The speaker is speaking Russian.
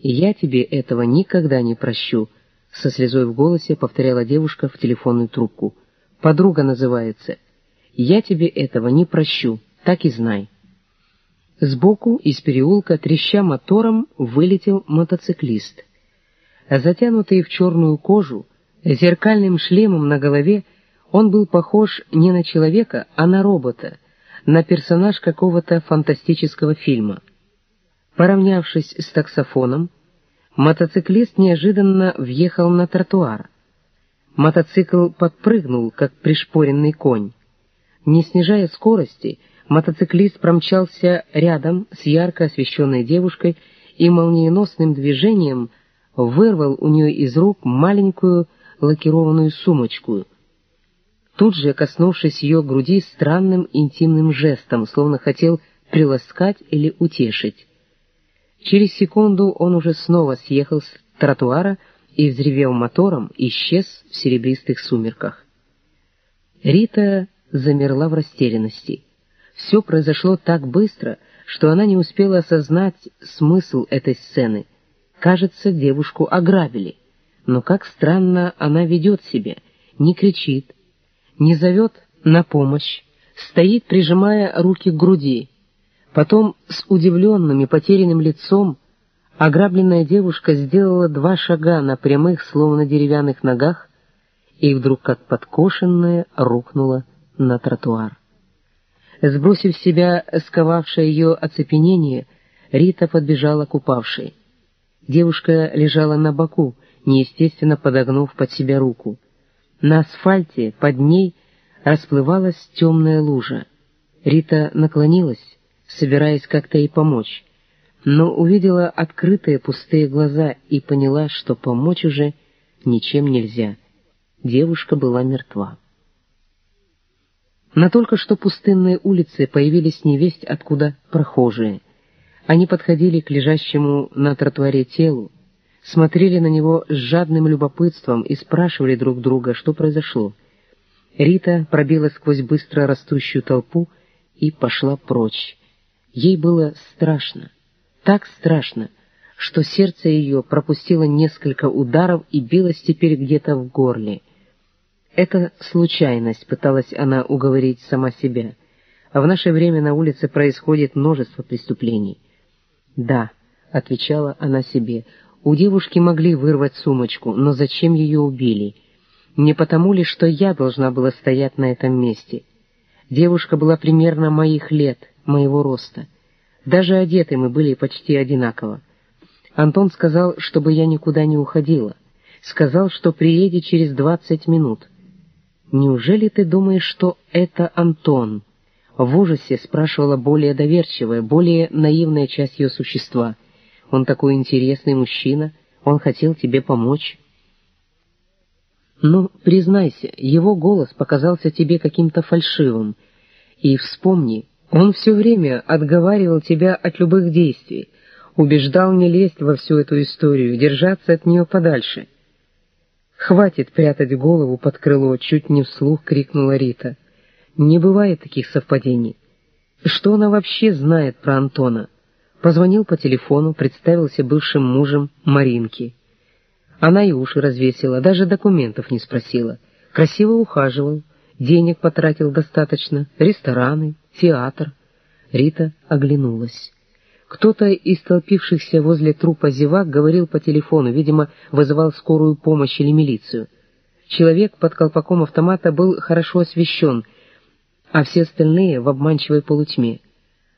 И я тебе этого никогда не прощу, со слезой в голосе повторяла девушка в телефонную трубку. Подруга называется. Я тебе этого не прощу, так и знай. Сбоку из переулка, треща мотором, вылетел мотоциклист. Затянутый в черную кожу, зеркальным шлемом на голове, он был похож не на человека, а на робота, на персонаж какого-то фантастического фильма. Поравнявшись с таксофоном, мотоциклист неожиданно въехал на тротуар. Мотоцикл подпрыгнул, как пришпоренный конь. Не снижая скорости, мотоциклист промчался рядом с ярко освещенной девушкой и молниеносным движением вырвал у нее из рук маленькую лакированную сумочку, тут же коснувшись ее груди странным интимным жестом, словно хотел приласкать или утешить. Через секунду он уже снова съехал с тротуара и, взревел мотором, исчез в серебристых сумерках. Рита замерла в растерянности. Все произошло так быстро, что она не успела осознать смысл этой сцены. Кажется, девушку ограбили. Но как странно она ведет себя, не кричит, не зовет на помощь, стоит, прижимая руки к груди. Потом с удивленным и потерянным лицом ограбленная девушка сделала два шага на прямых, словно деревянных ногах, и вдруг, как подкошенная, рухнула на тротуар. Сбросив с себя сковавшее ее оцепенение, Рита подбежала к упавшей. Девушка лежала на боку, неестественно подогнув под себя руку. На асфальте под ней расплывалась темная лужа. Рита наклонилась, собираясь как-то ей помочь, но увидела открытые пустые глаза и поняла, что помочь уже ничем нельзя. Девушка была мертва. На только что пустынной улице появились невесть откуда прохожие. Они подходили к лежащему на тротуаре телу, смотрели на него с жадным любопытством и спрашивали друг друга, что произошло. Рита пробила сквозь быстро растущую толпу и пошла прочь. Ей было страшно, так страшно, что сердце ее пропустило несколько ударов и билось теперь где-то в горле. Это случайность, пыталась она уговорить сама себя. А в наше время на улице происходит множество преступлений. Да, отвечала она себе, у девушки могли вырвать сумочку, но зачем ее убили? Не потому ли, что я должна была стоять на этом месте? Девушка была примерно моих лет, моего роста. Даже одеты мы были почти одинаково. Антон сказал, чтобы я никуда не уходила. Сказал, что приедет через двадцать минут. «Неужели ты думаешь, что это Антон?» В ужасе спрашивала более доверчивая, более наивная часть ее существа. «Он такой интересный мужчина, он хотел тебе помочь». «Ну, признайся, его голос показался тебе каким-то фальшивым. И вспомни, он все время отговаривал тебя от любых действий, убеждал не лезть во всю эту историю, держаться от нее подальше». «Хватит прятать голову под крыло!» — чуть не вслух крикнула Рита. «Не бывает таких совпадений. Что она вообще знает про Антона?» Позвонил по телефону, представился бывшим мужем Маринки. Она и уши развесила, даже документов не спросила. Красиво ухаживал, денег потратил достаточно, рестораны, театр. Рита оглянулась. Кто-то из толпившихся возле трупа зевак говорил по телефону, видимо, вызывал скорую помощь или милицию. Человек под колпаком автомата был хорошо освещен, а все остальные в обманчивой полутьме —